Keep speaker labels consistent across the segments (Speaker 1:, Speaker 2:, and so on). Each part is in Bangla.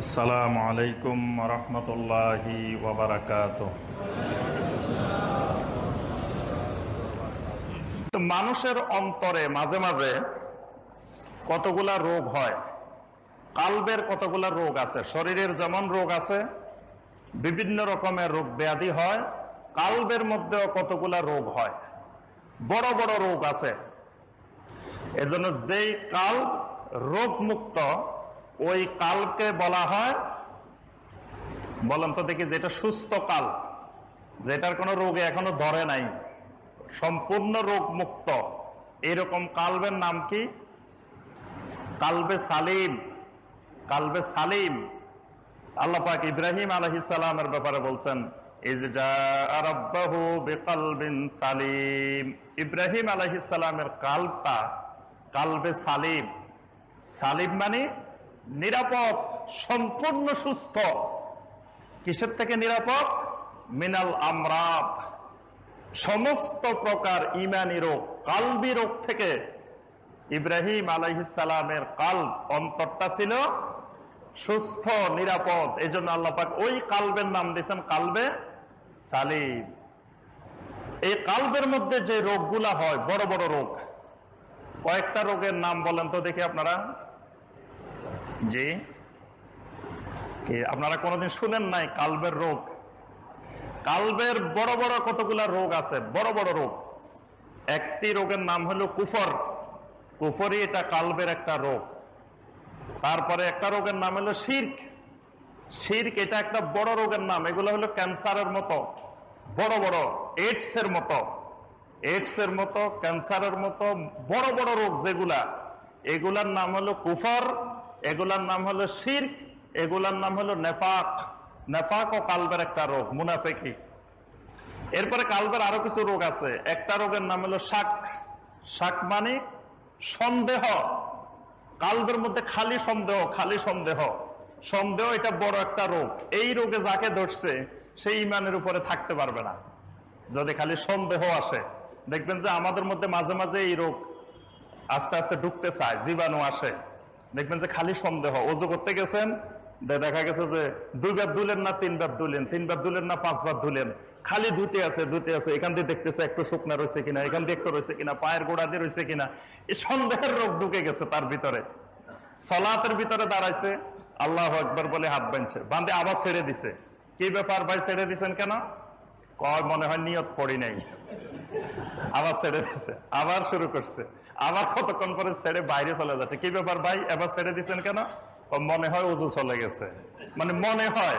Speaker 1: আসসালামু আলাইকুম রহমতুল্লাহি তো মানুষের অন্তরে মাঝে মাঝে কতগুলা রোগ হয়, কালবের কতগুলা রোগ আছে, শরীরের যেমন রোগ আছে, বিভিন্ন রকমের রোগ ব্যাধি হয়, কালবের মধ্যেও কতগুলা রোগ হয়, বড় বড় রোগ আছে। এজন্য যেই কাল রোগ মুক্ত ওই কালকে বলা হয়, বলেন তো দেখি যেটা সুস্থ কাল, যেটার কোনো রোগে এখনও ধরে নাই, সম্পূর্ণ রোগ মুক্ত, এরকম কালবের নাম কি? কালবে সালিম কালবে সালিম। আল্লাহ পাক ইব্রাহিম আলহিসামের ব্যাপারে বলছেন সালিম। ইব্রাহিম আলহিসামের কালটা কালবে সালিম। সালিম মানে নিরাপদ, সম্পূর্ণ সুস্থ। কিসের থেকে নিরাপদ? মিনাল আমরাত। সমস্ত প্রকার ইমানি রোগ, কালবি রোগ থেকে ইব্রাহিম আলাইসালামের কাল অন্তরটা ছিল সুস্থ, নিরাপদ। এই জন্য আল্লাপাক ওই কালবের নাম দিয়েছেন কালবে সালিম। এই কালবের মধ্যে যে রোগগুলা হয়, বড় বড় রোগ, কয়েকটা রোগের নাম বলেন তো দেখি আপনারা। কি আপনারা কোনোদিন শুনেন নাই কালবের রোগ? কালবের বড় বড় কতগুলা রোগ আছে? বড় বড় রোগ। একটি রোগের নাম হলো কুফর। কুফরি এটা কালবের একটা রোগ। তারপরে একটা রোগের নাম হলো শির্ক। শির্ক এটা একটা বড় রোগের নাম। এগুলো হলো ক্যান্সারের মতো। বড় বড় এইডস এর মতো। এইডস এর মতো, ক্যান্সারের মতো, বড় বড় রোগ যেগুলা। এগুলার নাম হলো কুফর। এগুলার নাম হলো শির্ক, এগুলার নাম হলো নেফাক। নেফাক ও কালবের একটা রোগ, মুনাফেকি। এরপরে কালবের আরও কিছু রোগ আছে। একটা রোগের নাম হলো শাক। শাক মানে সন্দেহ। কালবের মধ্যে খালি সন্দেহ খালি সন্দেহ। সন্দেহ এটা বড় একটা রোগ। এই রোগে যাকে ধরছে, সেই ইমানের উপরে থাকতে পারবে না। যদি খালি সন্দেহ আসে, দেখবেন যে আমাদের মধ্যে মাঝে মাঝে এই রোগ আস্তে আস্তে ঢুকতে চায়, জীবাণু আসে। দেখবেন যে খালি সন্দেহ। অজু করতে গেছেন দেখা গেছে যে দুইবার দুলেন না তিনবার দুলেন তিনবার দুলেন না পাঁচবার ধুলেন খালি ধুতে আছে ধুতে আছে, এখান দিয়ে দেখতেছে একটু শুকনা রয়েছে কিনা, এখান দিয়ে একটু রয়েছে কিনা, পায়ের গোড়া দিয়ে রয়েছে কিনা। এই সন্দেহের রোগ ঢুকে গেছে তার ভিতরে। সলাতের ভিতরে দাঁড়াইছে, আল্লাহ একবার বলে হাত বাঁধছে। বান্ধে আবার ছেড়ে দিছে। কি ব্যাপার ভাই, ছেড়ে দিছেন কেন? কয়, মনে হয় নিয়ত পড়ি নাই। আবার ছেড়ে দিছে, আবার শুরু করছে। আবার কতক্ষণ পরে ছেড়ে বাইরে চলে যাচ্ছে? কি ব্যাপার ভাই? এবার ছেড়ে দিচ্ছেন কেন? মনে হয় উজু চলে গেছে। মানে মনে হয়।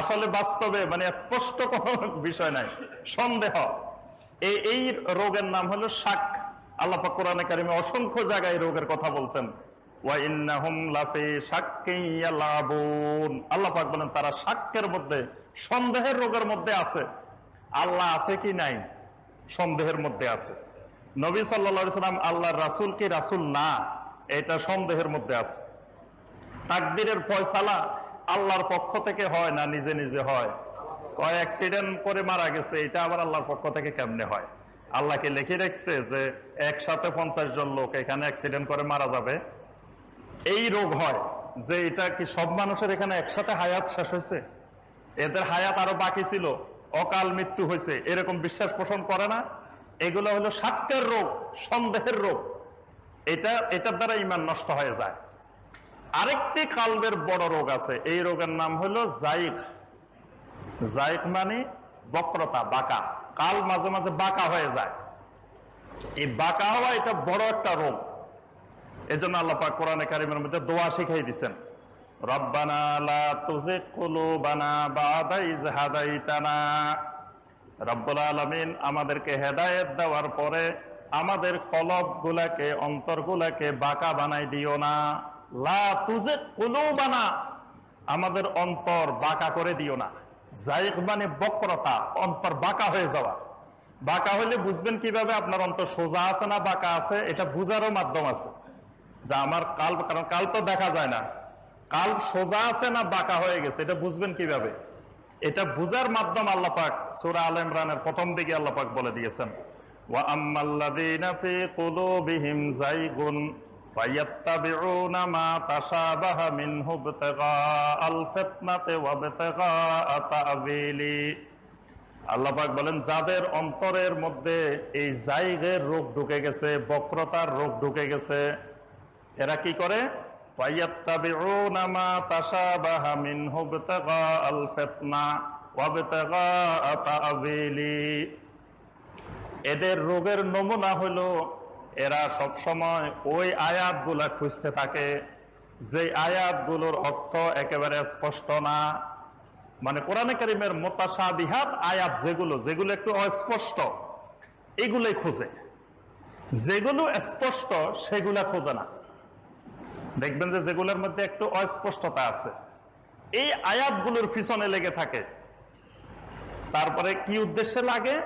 Speaker 1: আসলে বাস্তবে মানে স্পষ্ট কোন বিষয় নাই। সন্দেহ। এই রোগের নাম হলো শাক। আল্লাহ কোরআনে কারিমে অসংখ্য জায়গায় রোগের কথা বলছেন। আল্লাহ পাক বলেন, তারা শাক্যের মধ্যে, সন্দেহের রোগের মধ্যে আছে। আল্লাহ আছে কি নাই? সন্দেহের মধ্যে আছে। নবী সাল্লা সাল্লাম আল্লাহ রাসুল কি রাসুল না? এটা সন্দেহের মধ্যে আছে। তাকদিরের ফয়সালা আল্লাহর পক্ষ থেকে হয় না নিজে নিজে হয়? কয় অ্যাক্সিডেন্ট করে মারা গেছে, এটা আবার আল্লাহর পক্ষ থেকে কেমনে হয়? আল্লাহকে লিখে রেখছে যে একসাথে পঞ্চাশ জন লোক এখানে অ্যাক্সিডেন্ট করে মারা যাবে? এই রোগ হয় যে এটা কি সব মানুষের এখানে একসাথে হায়াত শেষ হয়েছে? এদের হায়াত আরও বাকি ছিল, অকাল মৃত্যু হয়েছে, এরকম বিশ্বাস পোষণ করে না? এগুলো হলো সাক্ষ্যের রোগ, সন্দেহের রোগ। এটা, এটার দ্বারা ইমান নষ্ট হয়ে যায়। আরেকটি কালবের বড় রোগ আছে। এই রোগের নাম হলো জাইক। জাইক মানে বক্রতা, বাঁকা। কাল মাঝে মাঝে বাঁকা হয়ে যায়। এই বাঁকা হওয়া এটা বড় একটা রোগ। এই জন্য আল্লাপা কোরআনে কারিমের মধ্যে দোয়া শিখাই দিচ্ছেন রব্বানা লা তুজিগ কুলুবানা বাদা ইজ হাদাইতানা রব্বুল আলমিন আমাদেরকে হেদায়েত দেওয়ার পরে আমাদের কলব গুলাকে অন্তর গুলাকে বাঁকা বানাই দিও না। লা তুজে কুলু বানা আমাদের অন্তর বাঁকা করে দিও না। জাইক মানে বক্রতা, অন্তর বাঁকা হয়ে যাওয়া। বাঁকা হলে বুঝবেন কীভাবে আপনার অন্তর সোজা আছে না বাঁকা আছে, এটা বুঝারও মাধ্যম আছে। যা আমার কাল, কারণ কাল তো দেখা যায় না। কাল সোজা আছে না বাঁকা হয়ে গেছে, এটা বুঝবেন কীভাবে? এটা বোঝার মাধ্যম আল্লাহ পাক সুরা আল ইমরানের প্রথম দিকে আল্লাহ পাক বলে দিয়েছেন। আল্লাপাক বলেন, যাদের অন্তরের মধ্যে এই জাইগের রোগ ঢুকে গেছে, বক্রতার রোগ ঢুকে গেছে, এরা কি করে? وَيَتَّبِعُونَ مَا تَشَابَهَ مِنْهُ ابْتِغَاءَ الْفِتْنَةِ وَابْتِغَاءَ تَأْوِيلِهِ এদের রোগের নমুনা হলো এরা সব সময় ওই আয়াতগুলা খুঁজতে থাকে যে আয়াতগুলোর অর্থ একেবারে স্পষ্ট না মানে কোরআনে কারিমের মোতাসাবিহাত আয়াত যেগুলো যেগুলো একটু অস্পষ্ট এগুলোই খোঁজে যেগুলো স্পষ্ট সেগুলা খোঁজে না দেখবেন যে যেগুলোর মধ্যে একটু অস্পষ্টতা আছে। এই আয়াতগুলোর পিছনে লেগে থাকে। তারপরে কি উদ্দেশ্যে লাগে।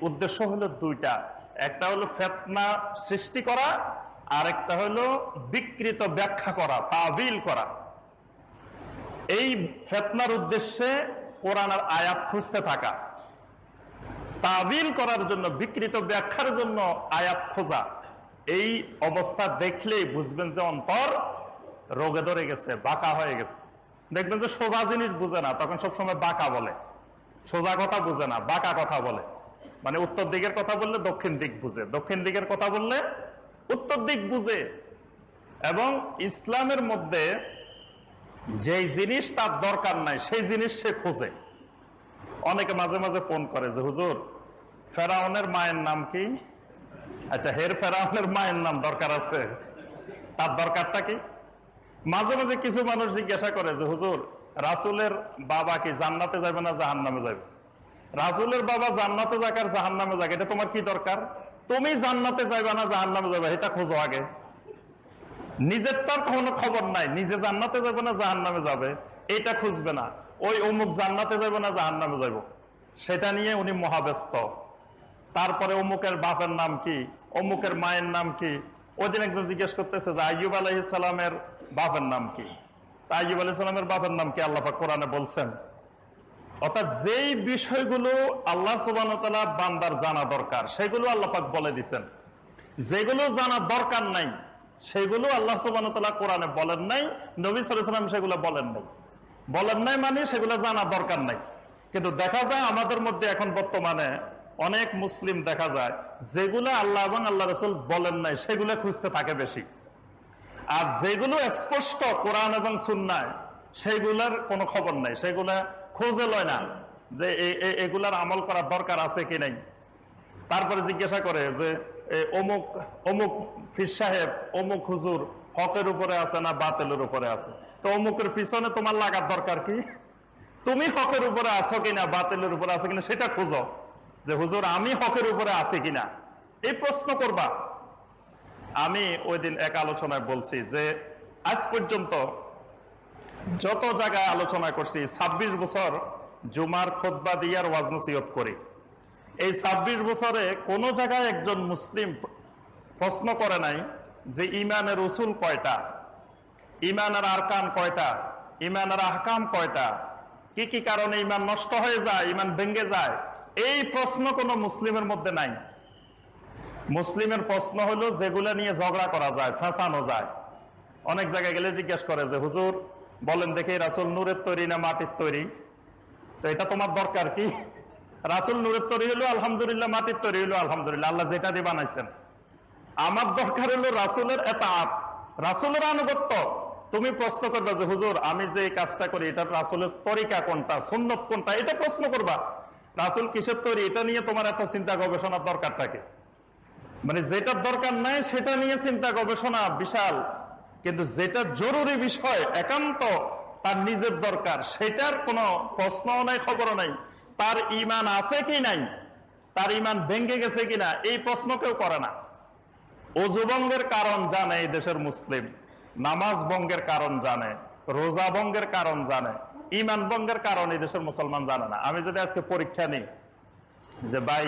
Speaker 1: উদ্দেশ্য হলো দুইটা। একটা হলো ফেতনা সৃষ্টি করা আর একটা হলো বিকৃত ব্যাখ্যা করা, তাবিল করা। এই ফেতনার উদ্দেশ্যে কোরআনের আয়াত খুঁজতে থাকা। তাবিল করার জন্য, বিকৃত ব্যাখ্যার জন্য আয়াত খোঁজা। এই অবস্থা দেখলেই বুঝবেন যে অন্তর রোগে ধরে গেছে, বাঁকা হয়ে গেছে। দেখবেন যে সোজা জিনিস বুঝে না, তখন সবসময় বাঁকা বলে। সোজা কথা বুঝে না, বাঁকা কথা বলে। মানে উত্তর দিকের কথা বললে দক্ষিণ দিক বুঝে, দক্ষিণ দিকের কথা বললে উত্তর দিক বুঝে। এবং ইসলামের মধ্যে যেই জিনিস তার দরকার নাই, সেই জিনিস সে খোঁজে। অনেকে মাঝে মাঝে ফোন করে যে, হুজুর, ফেরাউনের মায়ের নাম কি? আচ্ছা হের ফেরাউনের মায়ের নাম দরকার আছে। তার দরকারটা কি? মাঝে মাঝে কিছু মানুষ জিজ্ঞাসা করে যে, হুজুর, রাসুলের বাবা কি জান্নাতে যাবে না জাহান নামে যাবে? রাসুলের বাবা জান্নাতে যাক আর জাহান নামে যাক, এটা তোমার কি দরকার? তুমি জান্নাতে যাবে না জাহান নামে যাবে এটা খোঁজো আগে। নিজের তার কোনো খবর নাই, নিজে জান্নাতে যাবে না জাহান নামে যাবে, এটা খুঁজবে না। ওই অমুক জান্নাতে যাইব না জাহান নামে যাব সেটা নিয়ে উনি মহাব্যস্ত। তারপরে অমুকের বাপের নাম কি? অমুকের মায়ের নাম কি? ওই দিন একজন জিজ্ঞেস করতেছে যে, আইয়ুব আলহিসামের বাপের নাম কি? তা আইয়ুব আলাইসালামের বাপের নাম কি আল্লাহ কোরআনে বলছেন? অর্থাৎ যেই বিষয়গুলো আল্লাহ সুবান বান্দার জানা দরকার, সেগুলো আল্লাপাক বলে দিচ্ছেন যেগুলো জানা দরকার নাই, সেগুলো আল্লাহ সুবান কোরআনে বলেন নাই, নবী সালাম সেগুলো বলেন নাই। বলেন নাই মানে সেগুলো জানা দরকার নাই। কিন্তু দেখা যায় আমাদের মধ্যে এখন বর্তমানে অনেক মুসলিম দেখা যায়, যেগুলো আল্লাহ এবং আল্লাহ রসুল বলেন নাই, সেগুলো খুঁজতে থাকে বেশি। আর যেগুলো স্পষ্ট কোরআন এবং সুন্নায় সেইগুলার কোনো খবর নাই, সেগুলা খোঁজে লয় না যে এগুলার আমল করার দরকার আছে কি নাই। তারপরে জিজ্ঞাসা করে যে অমুক অমুক ফির সাহেব, অমুক হুজুর হকের উপরে আছে না বাতিলের উপরে আছে? তো অমুকের পিছনে তোমার লাগার দরকার কি? তুমি হকের উপরে আছো কিনা, বাতিলের উপরে আছো কিনা, সেটা খুঁজো। যে হুজুর, আমি হকের উপরে আছি কিনা? এই প্রশ্ন করবা। আমি ওই দিন এক আলোচনায় বলছি যে, আজ পর্যন্ত যত জায়গায় আলোচনা করছি ২৬ বছর জুমার খোদ্া দিয়ার ওয়াজনসিয়ত করি। এই ২৬ বছরে কোন জায়গায় একজন মুসলিম প্রশ্ন করে নাই যে, ইমানের উসুল কয়টা? ইমানের আরকান কয়টা? ইমানের আহকাম কয়টা? কি কি কারণে ইমান নষ্ট হয়ে যায়, ইমান ভেঙ্গে যায়? এই প্রশ্ন কোন মুসলিমের মধ্যে নাই। মুসলিমের প্রশ্ন হলো যেগুলো নিয়ে ঝগড়া করা যায়, ফেঁসানো যায়। অনেক জায়গায় গেলে জিজ্ঞেস করে যে, হুজুর, বলেন দেখে রাসুল নূরের তৈরি না মাটির তৈরি? তো এটা তোমার দরকার কি? রাসুল নূরের তৈরি হলো, আলহামদুলিল্লাহ মাটির তৈরি হলো, আলহামদুলিল্লাহ, আল্লাহ যেটা দিয়ে বানাইছেন। আমার দরকার হলো রাসুলের এটা রাসুলের আনুগত্য। তুমি প্রশ্ন করবে যে, হুজুর, আমি যে কাজটা করি, এটা রাসুলের তরিকা কোনটা, সুন্নত কোনটা? এটা প্রশ্ন করবা। রাসুল কিসের তৈরি? এটা নিয়ে তোমার এত চিন্তা গবেষণার দরকার থাকে। মানে যেটার দরকার নাই, সেটা নিয়ে চিন্তা গবেষণা বিশাল। কিন্তু যেটা জরুরি বিষয়, একান্ত তার নিজের দরকার। সেটার কোনো প্রশ্নও নাই, খবরও নাই। তার ইমান আছে কি নাই? তার ইমান ভেঙ্গে গেছে কিনা? এই প্রশ্ন কেউ করে না। অজুবঙ্গের কারণ জানে এই দেশের মুসলিম। নামাজ বঙ্গের কারণ জানে, রোজা বঙ্গের কারণ জানে ইমান বঙ্গের কারণ এই দেশের মুসলমান জানে না। আমি যদি আজকে পরীক্ষা নিই যে ভাই,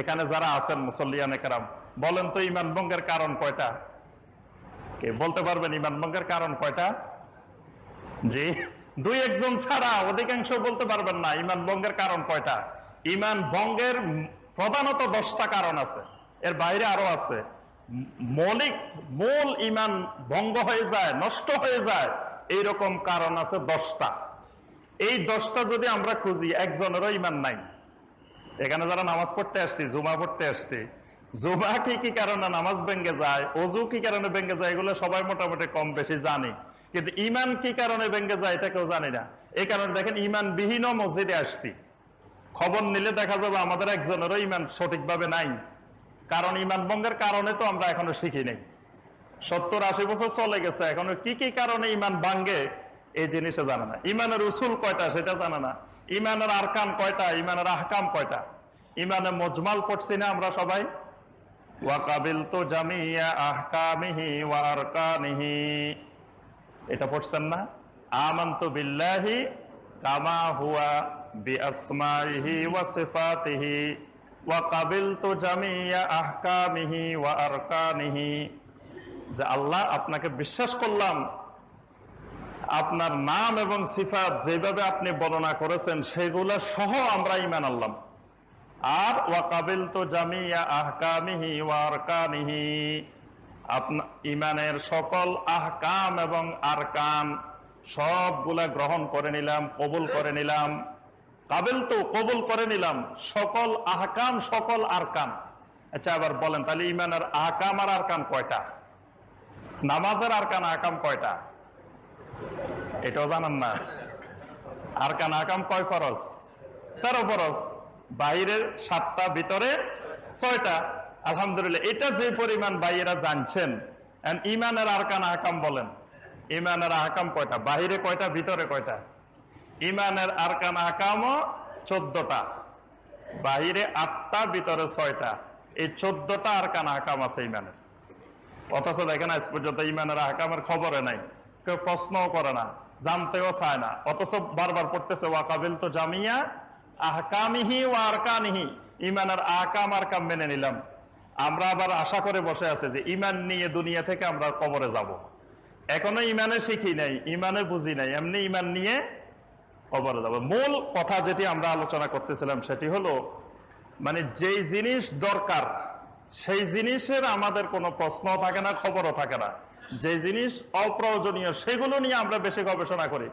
Speaker 1: এখানে যারা আছেন মুসল্লিয়ান একরাম বলেন তো ইমান বঙ্গের কারণ কয়টা? কে বলতে পারবেন ইমান ভঙ্গের কারণ কয়টা? জি, দুই একজন ছাড়া অধিকাংশ বলতে পারবেন না ইমান ভঙ্গের কারণ কয়টা। ইমান ভঙ্গের প্রধানত দশটা কারণ আছে। এর বাইরে আরও আছে। মৌলিক মূল ইমান ভঙ্গ হয়ে যায়, নষ্ট হয়ে যায়, এইরকম কারণ আছে দশটা। এই দশটা যদি আমরা খুঁজি, একজনেরও ইমান নাই। এখানে যারা নামাজ পড়তে আসছি, জুমা পড়তে আসছি, জুমা কি কি কারণে নামাজ ভেঙ্গে যায়, অজু কি কারণে ভেঙ্গে যায়, এগুলো সবাই মোটামুটি কম বেশি জানি। কিন্তু ইমান কি কারণে ভেঙ্গে যায়, এটা কেউ জানি না। এই কারণে দেখেন ইমান বিহীন মসজিদে আসছি। খবর নিলে দেখা যাবে আমাদের একজনেরও ইমান সঠিকভাবে নাই। কারণ ইমান ভঙ্গের কারণে তো আমরা এখনও শিখি নাই। সত্তর আশি বছর চলে গেছে, এখনও কি কি কারণে ইমান ভাঙ্গে এই জিনিসে জানে না। ইমানের উসুল কয়টা সেটা জানে না। ইমানের আরকান কয়টা, ইমানের আহকাম কয়টা। ইমানে মজমাল পড়ছি না আমরা সবাই। ওয়াকাবিল তো জামিয়া আহকামিহি এটা পড়ছেন না? আমান্ত বিল্লাহি কামা হুয়া বিআসমাইহি ওয়া সিফাতিহি। জামিয়া ওয়া যে আল্লাহ আপনাকে বিশ্বাস করলাম, আপনার নাম এবং সিফাত যেভাবে আপনি বর্ণনা করেছেন, সেগুলো সহ আমরা ইমান আনলাম। আর ওয়াকাবিল তো জামিয়া আহকামিহি ওয়ারকানিহি আপনা ইমানের সকল আহকাম এবং আরকান সবগুলা গ্রহণ করে নিলাম, কবুল করে নিলাম। কাবিল তো কবুল করে নিলাম। সকল আহকাম, সকল আরকান আচ্ছা আবার বলেন, তাহলে ইমানের আহকাম আর আরকান কয়টা? নামাজের আরকান আহকাম কয়টা? এটাও জানান না। আরকান আহকাম কয় ফরজ? তেরো ফরজ। বাইরের সাতটা, ভিতরে ছয়টা। আলহামদুলিল্লাহ, এটা যে পরিমাণ বাইরা জানছেন ইমানের আরকান আহকাম বলেন। ইমানের আহকাম কয়টা? বাহিরে কয়টা, ভিতরে কয়টা? ইমানের আরকান আহকামও চোদ্দটা। বাহিরে আটটা, ভিতরে ছয়টা। এই চোদ্দটা আরকান আহকাম আছে ইমানের। অথচ দেখেন, আজ পর্যন্ত ইমানের আহকামের খবরে নাই। কেউ প্রশ্নও করে না, জানতেও চায় না। অথচ বারবার পড়তেছে, ওয়াকাবিল তো জামিয়া আহকামিহি ও আরকানিহি। ইমানের আহকাম আরকাম মেনে নিলাম। আমরা আবার আশা করে বসে আছে যে ইমান নিয়ে দুনিয়া থেকে আমরা কবরে যাব। এখনও ইমানে শিখি নাই, ইমানে বুঝি নাই, এমনি ইমান নিয়ে কবরে যাব মূল কথা যেটি আমরা আলোচনা করতেছিলাম সেটি হলো মানে যেই জিনিস দরকার, সেই জিনিসের আমাদের কোনো প্রশ্ন থাকে না, খবরও থাকে না। যে জিনিস অপ্রয়োজনীয়, সেগুলো নিয়ে আমরা বেশি গবেষণা করি।